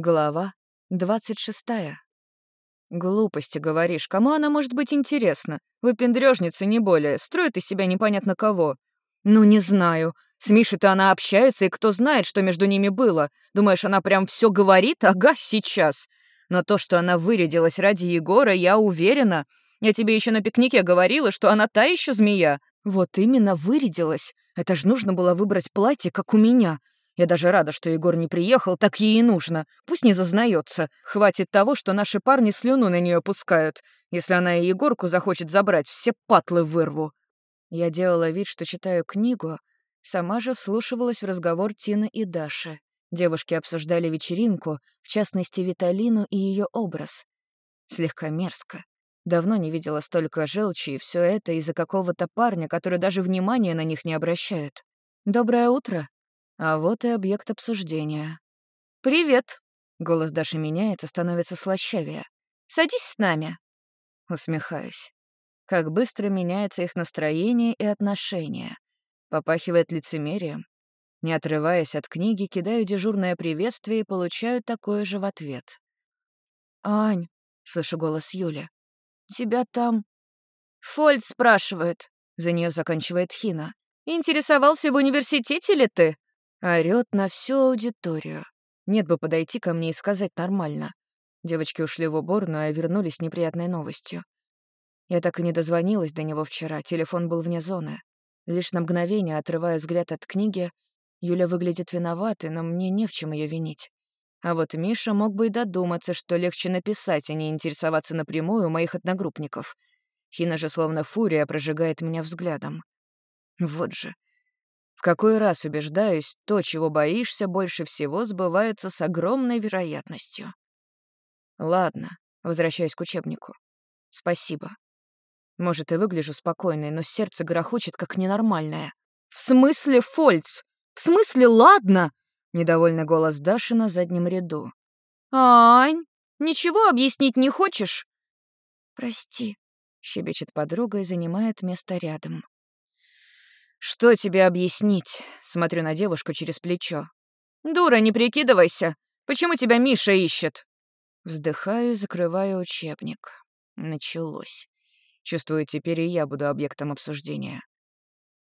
Глава двадцать шестая. «Глупости, говоришь. Кому она может быть интересна? Выпендрёжница, не более. Строит из себя непонятно кого. Ну, не знаю. С Мишей-то она общается, и кто знает, что между ними было. Думаешь, она прям все говорит? Ага, сейчас. Но то, что она вырядилась ради Егора, я уверена. Я тебе еще на пикнике говорила, что она та еще змея. Вот именно вырядилась. Это ж нужно было выбрать платье, как у меня. Я даже рада, что Егор не приехал, так ей и нужно. Пусть не зазнается. Хватит того, что наши парни слюну на нее пускают. Если она и Егорку захочет забрать, все патлы вырву. Я делала вид, что читаю книгу, сама же вслушивалась в разговор Тины и Даши. Девушки обсуждали вечеринку, в частности, Виталину и ее образ. Слегка мерзко. Давно не видела столько желчи, и все это из-за какого-то парня, который даже внимания на них не обращает. «Доброе утро», а вот и объект обсуждения. «Привет!» — голос Даши меняется, становится слащавее. «Садись с нами!» Усмехаюсь. Как быстро меняется их настроение и отношение. Попахивает лицемерием. Не отрываясь от книги, кидаю дежурное приветствие и получаю такое же в ответ. «Ань», — слышу голос Юли, — «тебя там...» «Фольд спрашивает», — за нее заканчивает Хина. «Интересовался в университете ли ты?» Орёт на всю аудиторию. Нет бы подойти ко мне и сказать нормально. Девочки ушли в уборную, а вернулись с неприятной новостью. Я так и не дозвонилась до него вчера, телефон был вне зоны. Лишь на мгновение, отрывая взгляд от книги, Юля выглядит виноватой, но мне не в чем ее винить. А вот Миша мог бы и додуматься, что легче написать, а не интересоваться напрямую у моих одногруппников. Хина же словно фурия прожигает меня взглядом. Вот же. В какой раз убеждаюсь, то, чего боишься больше всего, сбывается с огромной вероятностью. Ладно, возвращаюсь к учебнику. Спасибо. Может, и выгляжу спокойной, но сердце грохочет, как ненормальное. «В смысле, Фольц? В смысле, ладно?» Недовольный голос Даши на заднем ряду. «Ань, ничего объяснить не хочешь?» «Прости», — щебечет подруга и занимает место рядом. «Что тебе объяснить?» — смотрю на девушку через плечо. «Дура, не прикидывайся! Почему тебя Миша ищет?» Вздыхаю закрываю учебник. Началось. Чувствую, теперь и я буду объектом обсуждения.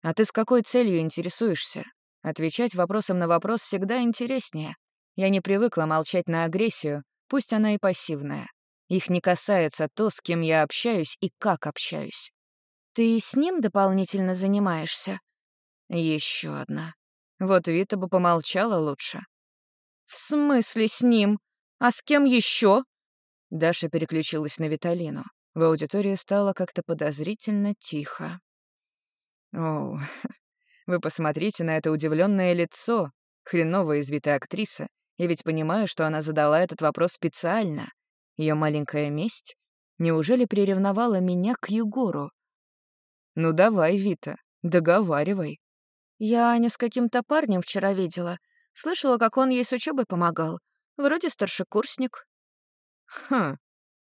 «А ты с какой целью интересуешься?» Отвечать вопросом на вопрос всегда интереснее. Я не привыкла молчать на агрессию, пусть она и пассивная. Их не касается то, с кем я общаюсь и как общаюсь. Ты с ним дополнительно занимаешься? Еще одна. Вот Вита бы помолчала лучше. В смысле с ним? А с кем еще? Даша переключилась на Виталину. В аудитории стало как-то подозрительно тихо. О, вы посмотрите на это удивленное лицо. Хреновая извитая актриса. Я ведь понимаю, что она задала этот вопрос специально. Ее маленькая месть? Неужели приревновала меня к Егору? «Ну давай, Вита, договаривай». «Я Аню с каким-то парнем вчера видела. Слышала, как он ей с учебой помогал. Вроде старшекурсник». «Хм,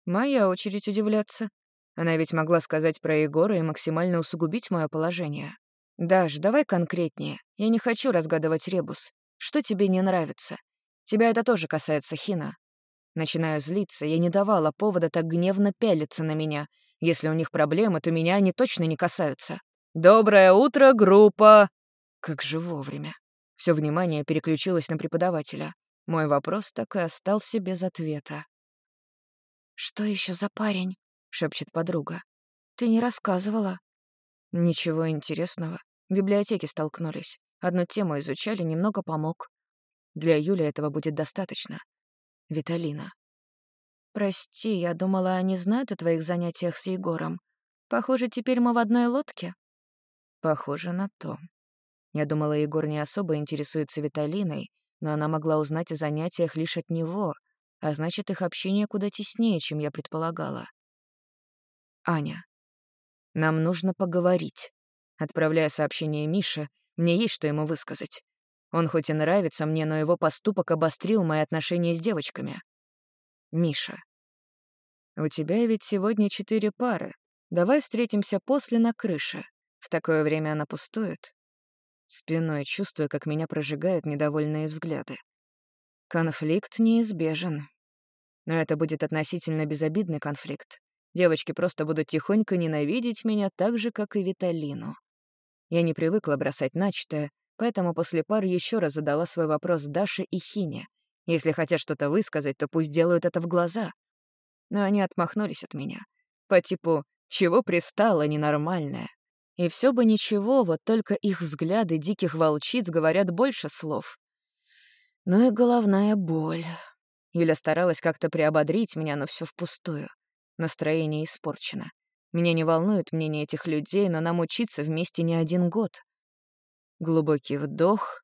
моя очередь удивляться. Она ведь могла сказать про Егора и максимально усугубить мое положение. Даш, давай конкретнее. Я не хочу разгадывать ребус. Что тебе не нравится? Тебя это тоже касается, Хина. Начинаю злиться, я не давала повода так гневно пялиться на меня, если у них проблемы, то меня они точно не касаются. «Доброе утро, группа!» Как же вовремя. Все внимание переключилось на преподавателя. Мой вопрос так и остался без ответа. «Что еще за парень?» — шепчет подруга. «Ты не рассказывала». «Ничего интересного. В библиотеке столкнулись. Одну тему изучали, немного помог. Для Юли этого будет достаточно. Виталина. «Прости, я думала, они знают о твоих занятиях с Егором. Похоже, теперь мы в одной лодке». «Похоже на то». Я думала, Егор не особо интересуется Виталиной, но она могла узнать о занятиях лишь от него, а значит, их общение куда теснее, чем я предполагала. «Аня, нам нужно поговорить». Отправляя сообщение Мише, мне есть что ему высказать. Он хоть и нравится мне, но его поступок обострил мои отношения с девочками. Миша. «У тебя ведь сегодня четыре пары. Давай встретимся после на крыше. В такое время она пустует». Спиной чувствую, как меня прожигают недовольные взгляды. Конфликт неизбежен. Но это будет относительно безобидный конфликт. Девочки просто будут тихонько ненавидеть меня так же, как и Виталину. Я не привыкла бросать начатое, поэтому после пар еще раз задала свой вопрос Даше и Хине. Если хотят что-то высказать, то пусть делают это в глаза. Но они отмахнулись от меня. По типу «чего пристало ненормальное?» И все бы ничего, вот только их взгляды диких волчиц говорят больше слов. Ну и головная боль. Юля старалась как-то приободрить меня, но все впустую. Настроение испорчено. Меня не волнует мнение этих людей, но нам учиться вместе не один год. Глубокий вдох.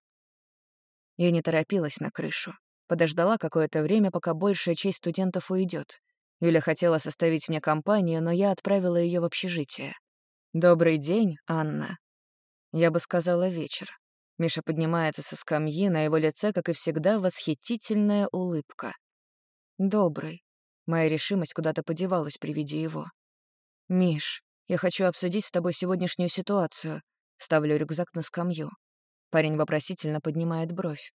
Я не торопилась на крышу. Подождала какое-то время, пока большая часть студентов уйдет. Юля хотела составить мне компанию, но я отправила ее в общежитие. «Добрый день, Анна». Я бы сказала вечер. Миша поднимается со скамьи, на его лице, как и всегда, восхитительная улыбка. «Добрый». Моя решимость куда-то подевалась при виде его. «Миш, я хочу обсудить с тобой сегодняшнюю ситуацию». Ставлю рюкзак на скамью. Парень вопросительно поднимает бровь.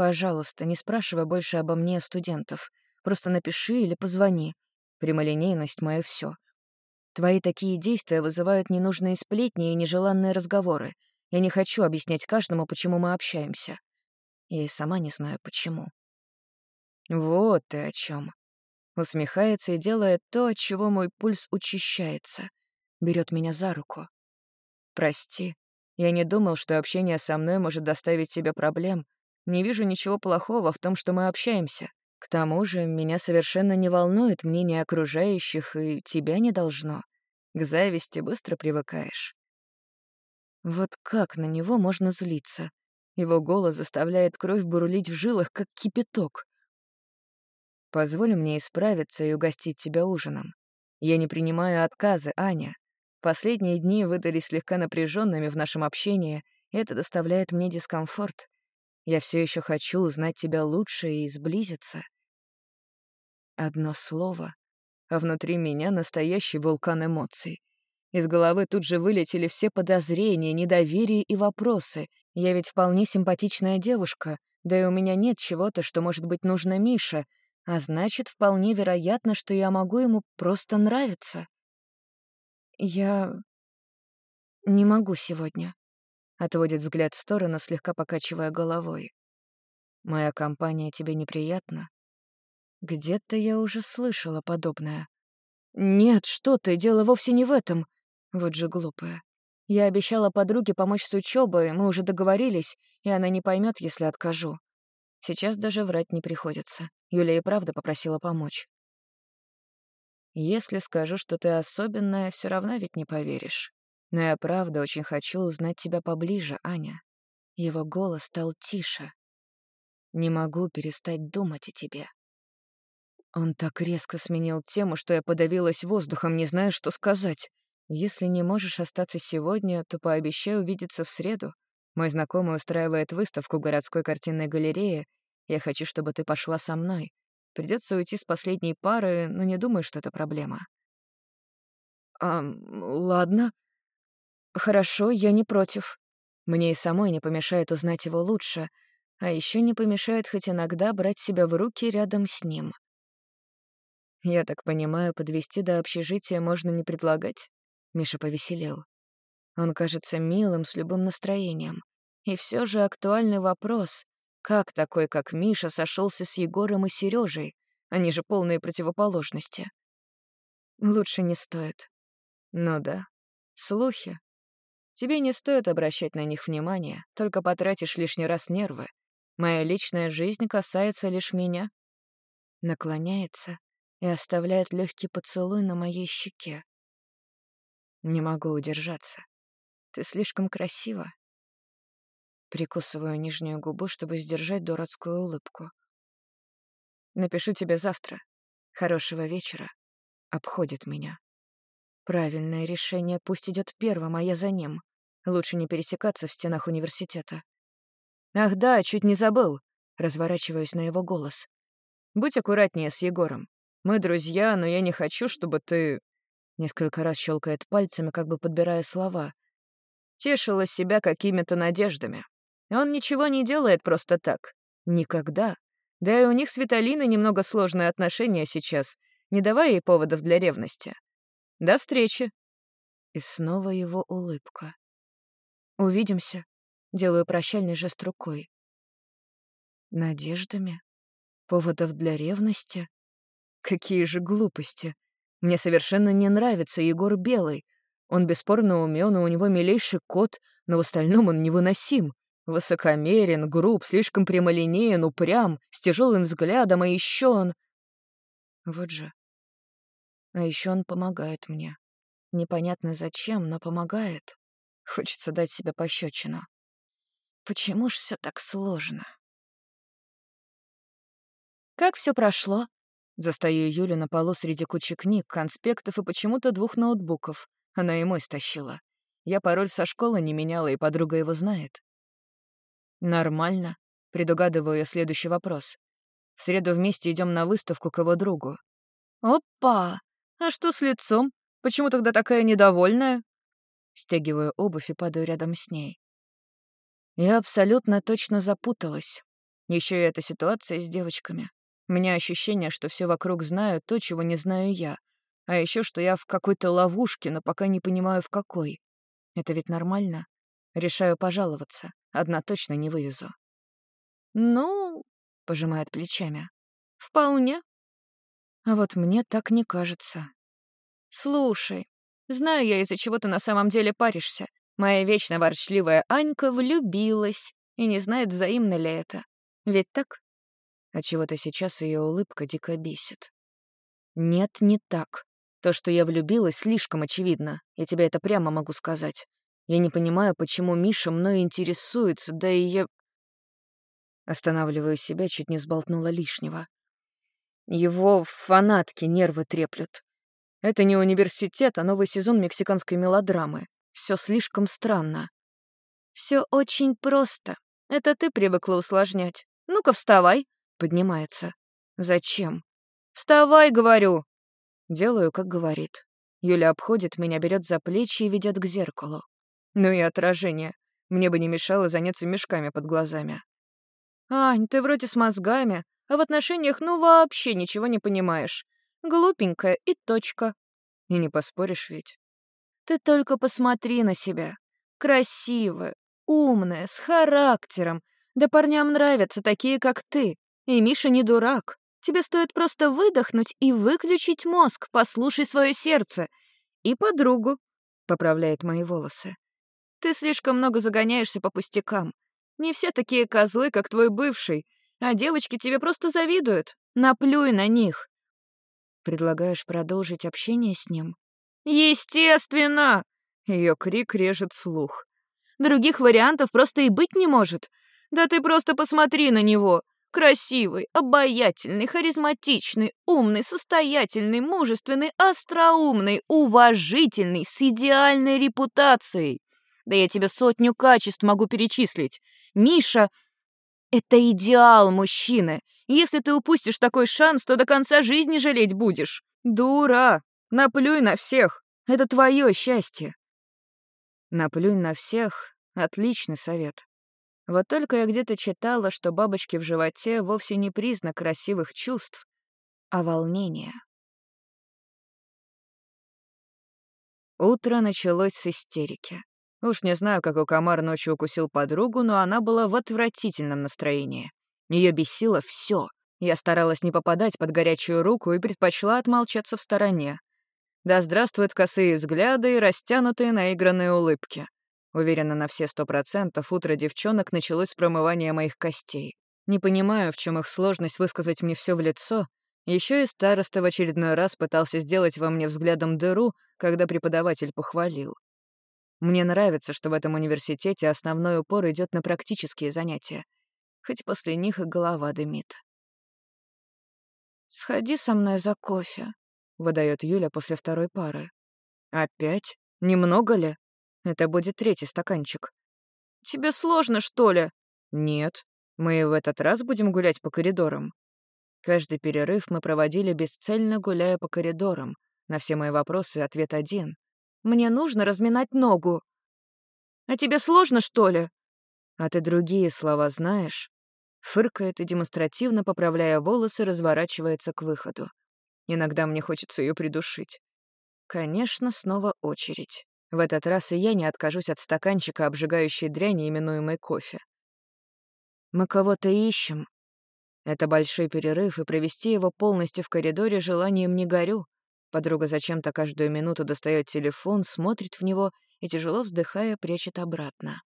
«Пожалуйста, не спрашивай больше обо мне студентов. Просто напиши или позвони. Прямолинейность — мое все. Твои такие действия вызывают ненужные сплетни и нежеланные разговоры. Я не хочу объяснять каждому, почему мы общаемся. Я и сама не знаю, почему. Вот ты о чем. Усмехается и делает то, от чего мой пульс учащается. Берет меня за руку. Прости. Я не думал, что общение со мной может доставить тебе проблем. Не вижу ничего плохого в том, что мы общаемся. К тому же меня совершенно не волнует мнение окружающих, и тебя не должно. К зависти быстро привыкаешь. Вот как на него можно злиться? Его голос заставляет кровь бурлить в жилах, как кипяток. Позволь мне исправиться и угостить тебя ужином. Я не принимаю отказы, Аня. Последние дни выдались слегка напряженными в нашем общении, и это доставляет мне дискомфорт. Я все еще хочу узнать тебя лучше и сблизиться. Одно слово, а внутри меня настоящий вулкан эмоций. Из головы тут же вылетели все подозрения, недоверие и вопросы. Я ведь вполне симпатичная девушка, да и у меня нет чего-то, что может быть нужно Мише, а значит, вполне вероятно, что я могу ему просто нравиться. Я не могу сегодня. Отводит взгляд в сторону, слегка покачивая головой. «Моя компания тебе неприятна?» Где-то я уже слышала подобное. «Нет, что ты, дело вовсе не в этом. Вот же глупая. Я обещала подруге помочь с учебой, мы уже договорились, и она не поймет, если откажу. Сейчас даже врать не приходится. Юля и правда попросила помочь. Если скажу, что ты особенная, все равно ведь не поверишь. Но я правда очень хочу узнать тебя поближе, Аня. Его голос стал тише. Не могу перестать думать о тебе. Он так резко сменил тему, что я подавилась воздухом, не зная, что сказать. Если не можешь остаться сегодня, то пообещай увидеться в среду. Мой знакомый устраивает выставку городской картинной галерее. Я хочу, чтобы ты пошла со мной. Придется уйти с последней пары, но не думаю, что это проблема. А, ладно. Хорошо, я не против. Мне и самой не помешает узнать его лучше, а еще не помешает хоть иногда брать себя в руки рядом с ним. Я так понимаю, подвести до общежития можно не предлагать? Миша повеселел. Он кажется милым, с любым настроением. И все же актуальный вопрос. Как такой, как Миша, сошелся с Егором и Сережей? Они же полные противоположности. Лучше не стоит. Ну да. Слухи. Тебе не стоит обращать на них внимание, только потратишь лишний раз нервы. Моя личная жизнь касается лишь меня. Наклоняется и оставляет легкий поцелуй на моей щеке. Не могу удержаться. Ты слишком красива. Прикусываю нижнюю губу, чтобы сдержать дурацкую улыбку. Напишу тебе завтра. Хорошего вечера. Обходит меня. Правильное решение, пусть идет первым, а я за ним. Лучше не пересекаться в стенах университета. «Ах да, чуть не забыл!» Разворачиваюсь на его голос. «Будь аккуратнее с Егором. Мы друзья, но я не хочу, чтобы ты...» Несколько раз щелкает пальцами, как бы подбирая слова. Тешила себя какими-то надеждами. Он ничего не делает просто так. Никогда. Да и у них с Виталиной немного сложные отношения сейчас, не давая ей поводов для ревности. До встречи. И снова его улыбка. Увидимся. Делаю прощальный жест рукой. Надеждами? Поводов для ревности? Какие же глупости. Мне совершенно не нравится Егор Белый. Он бесспорно умен, и у него милейший кот, но в остальном он невыносим. Высокомерен, груб, слишком прямолинеен, упрям, с тяжелым взглядом, а еще он... Вот же. А еще он помогает мне. Непонятно зачем, но помогает. Хочется дать себе пощечину. Почему ж все так сложно? Как все прошло? Застаю Юлю на полу среди кучи книг, конспектов и почему-то двух ноутбуков. Она и мой стащила. Я пароль со школы не меняла, и подруга его знает. Нормально. Предугадываю я следующий вопрос. В среду вместе идем на выставку к его другу. Опа! А что с лицом? Почему тогда такая недовольная? Стягиваю обувь и падаю рядом с ней. Я абсолютно точно запуталась. Еще и эта ситуация с девочками. У меня ощущение, что все вокруг знают то, чего не знаю я. А еще, что я в какой-то ловушке, но пока не понимаю, в какой. Это ведь нормально? Решаю пожаловаться. Одна точно не вывезу. «Ну...» — пожимает плечами. «Вполне. А вот мне так не кажется. Слушай, знаю я, из-за чего ты на самом деле паришься. Моя вечно ворчливая Анька влюбилась и не знает, взаимно ли это. Ведь так? А чего-то сейчас ее улыбка дико бесит. Нет, не так. То, что я влюбилась, слишком очевидно. Я тебе это прямо могу сказать. Я не понимаю, почему Миша мной интересуется, да и я... Останавливаю себя, чуть не сболтнула лишнего. Его фанатки нервы треплют. Это не университет, а новый сезон мексиканской мелодрамы. Все слишком странно. Все очень просто. Это ты привыкла усложнять. Ну-ка, вставай. Поднимается. Зачем? Вставай, говорю. Делаю, как говорит. Юля обходит меня, берет за плечи и ведет к зеркалу. Ну и отражение. Мне бы не мешало заняться мешками под глазами. «Ань, ты вроде с мозгами, а в отношениях ну вообще ничего не понимаешь. Глупенькая и точка. И не поспоришь ведь. Ты только посмотри на себя. Красивая, умная, с характером. Да парням нравятся такие, как ты. И Миша не дурак. Тебе стоит просто выдохнуть и выключить мозг, послушай свое сердце. И подругу. Поправляет мои волосы. Ты слишком много загоняешься по пустякам. Не все такие козлы, как твой бывший, а девочки тебе просто завидуют. Наплюй на них. Предлагаешь продолжить общение с ним? Естественно! Ее крик режет слух. Других вариантов просто и быть не может. Да ты просто посмотри на него. Красивый, обаятельный, харизматичный, умный, состоятельный, мужественный, остроумный, уважительный, с идеальной репутацией. Да я тебе сотню качеств могу перечислить. Миша — это идеал мужчины. Если ты упустишь такой шанс, то до конца жизни жалеть будешь. Дура! Наплюй на всех. Это твое счастье. Наплюй на всех — отличный совет. Вот только я где-то читала, что бабочки в животе вовсе не признак красивых чувств, а волнение. Утро началось с истерики. Уж не знаю, как у комар ночью укусил подругу, но она была в отвратительном настроении. Ее бесило все. Я старалась не попадать под горячую руку и предпочла отмолчаться в стороне. Да здравствуют косые взгляды и растянутые наигранные улыбки. Уверена на все сто процентов, утро девчонок началось с промывания моих костей. Не понимаю, в чем их сложность высказать мне все в лицо. Еще и староста в очередной раз пытался сделать во мне взглядом дыру, когда преподаватель похвалил. Мне нравится, что в этом университете основной упор идет на практические занятия, хоть после них и голова дымит. «Сходи со мной за кофе», — выдает Юля после второй пары. «Опять? Немного ли? Это будет третий стаканчик». «Тебе сложно, что ли?» «Нет. Мы в этот раз будем гулять по коридорам». Каждый перерыв мы проводили бесцельно, гуляя по коридорам. На все мои вопросы ответ один. Мне нужно разминать ногу. А тебе сложно, что ли? А ты другие слова знаешь? Фыркает и демонстративно, поправляя волосы, разворачивается к выходу. Иногда мне хочется ее придушить. Конечно, снова очередь. В этот раз и я не откажусь от стаканчика обжигающей дряни, именуемой кофе. Мы кого-то ищем. Это большой перерыв, и провести его полностью в коридоре желанием не горю. Подруга зачем-то каждую минуту достает телефон, смотрит в него и, тяжело вздыхая, прячет обратно.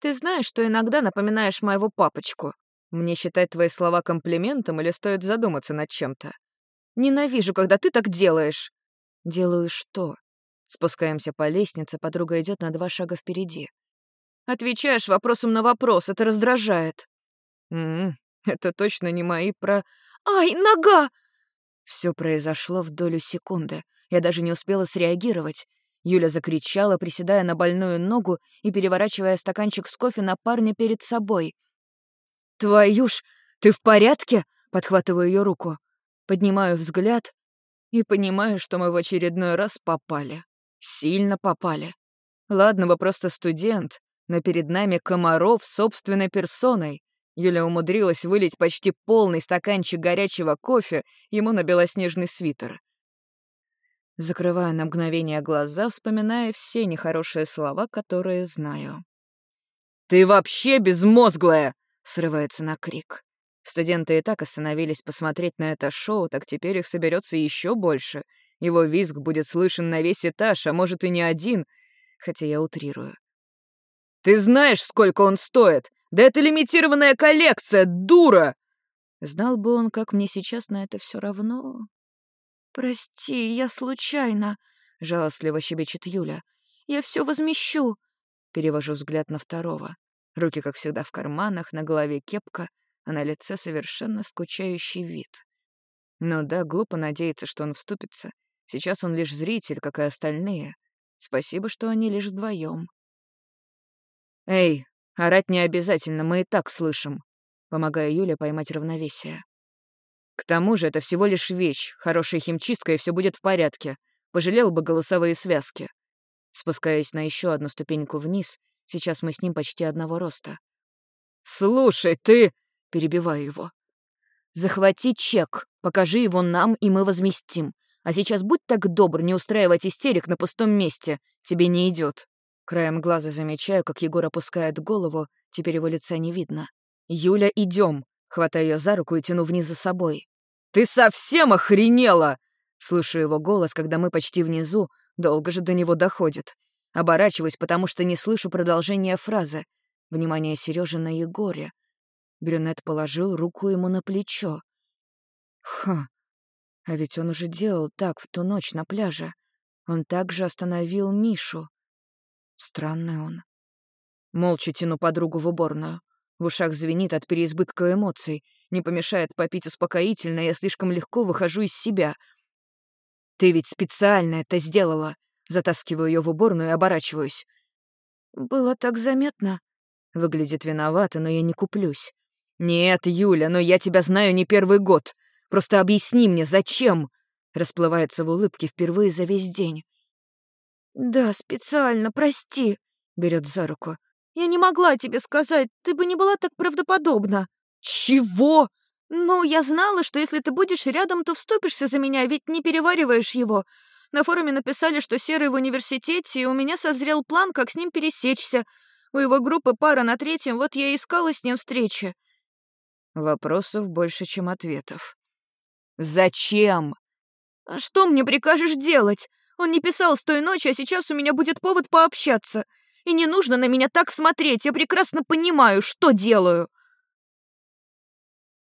«Ты знаешь, что иногда напоминаешь моего папочку. Мне считать твои слова комплиментом или стоит задуматься над чем-то? Ненавижу, когда ты так делаешь!» «Делаю что?» Спускаемся по лестнице, подруга идет на два шага впереди. «Отвечаешь вопросом на вопрос, это раздражает». «М-м, это точно не мои про...» «Ай, нога!» Все произошло в долю секунды. Я даже не успела среагировать. Юля закричала, приседая на больную ногу и переворачивая стаканчик с кофе на парня перед собой. «Твою ж, ты в порядке?» — подхватываю ее руку. Поднимаю взгляд и понимаю, что мы в очередной раз попали. Сильно попали. Ладно, вы просто студент, но перед нами Комаров собственной персоной. Юля умудрилась вылить почти полный стаканчик горячего кофе ему на белоснежный свитер. Закрываю на мгновение глаза, вспоминая все нехорошие слова, которые знаю. «Ты вообще безмозглая!» — срывается на крик. Студенты и так остановились посмотреть на это шоу, так теперь их соберется еще больше — его визг будет слышен на весь этаж, а может и не один, хотя я утрирую. «Ты знаешь, сколько он стоит? Да это лимитированная коллекция, дура!» Знал бы он, как мне сейчас на это все равно. «Прости, я случайно», — жалостливо щебечет Юля. «Я все возмещу». Перевожу взгляд на второго. Руки, как всегда, в карманах, на голове кепка, а на лице совершенно скучающий вид. Ну да, глупо надеяться, что он вступится, Сейчас он лишь зритель, как и остальные. Спасибо, что они лишь вдвоем. «Эй, орать не обязательно, мы и так слышим», — помогая Юле поймать равновесие. «К тому же это всего лишь вещь, хорошая химчистка, и все будет в порядке. Пожалел бы голосовые связки». Спускаясь на еще одну ступеньку вниз, сейчас мы с ним почти одного роста. «Слушай, ты...» — перебиваю его. «Захвати чек, покажи его нам, и мы возместим. А сейчас будь так добр не устраивать истерик на пустом месте. Тебе не идет. Краем глаза замечаю, как Егор опускает голову, теперь его лица не видно. «Юля, идем. Хватаю ее за руку и тяну вниз за собой. «Ты совсем охренела!» Слышу его голос, когда мы почти внизу, долго же до него доходит. Оборачиваюсь, потому что не слышу продолжения фразы. Внимание Сережи на Егоре. Брюнет положил руку ему на плечо. Ха, а ведь он уже делал так в ту ночь на пляже. Он также остановил Мишу. Странный он. Молча тяну подругу в уборную. В ушах звенит от переизбытка эмоций. Не помешает попить успокоительно, я слишком легко выхожу из себя. «Ты ведь специально это сделала!» Затаскиваю ее в уборную и оборачиваюсь. «Было так заметно». Выглядит виновата, но я не куплюсь. «Нет, Юля, но я тебя знаю не первый год. Просто объясни мне, зачем?» Расплывается в улыбке впервые за весь день. «Да, специально, прости», — берет за руку. «Я не могла тебе сказать, ты бы не была так правдоподобна». «Чего?» «Ну, я знала, что если ты будешь рядом, то вступишься за меня, ведь не перевариваешь его. На форуме написали, что Серый в университете, и у меня созрел план, как с ним пересечься. У его группы пара на третьем, вот я и искала с ним встречи». Вопросов больше, чем ответов. «Зачем?» «А что мне прикажешь делать? Он не писал с той ночи, а сейчас у меня будет повод пообщаться. И не нужно на меня так смотреть, я прекрасно понимаю, что делаю».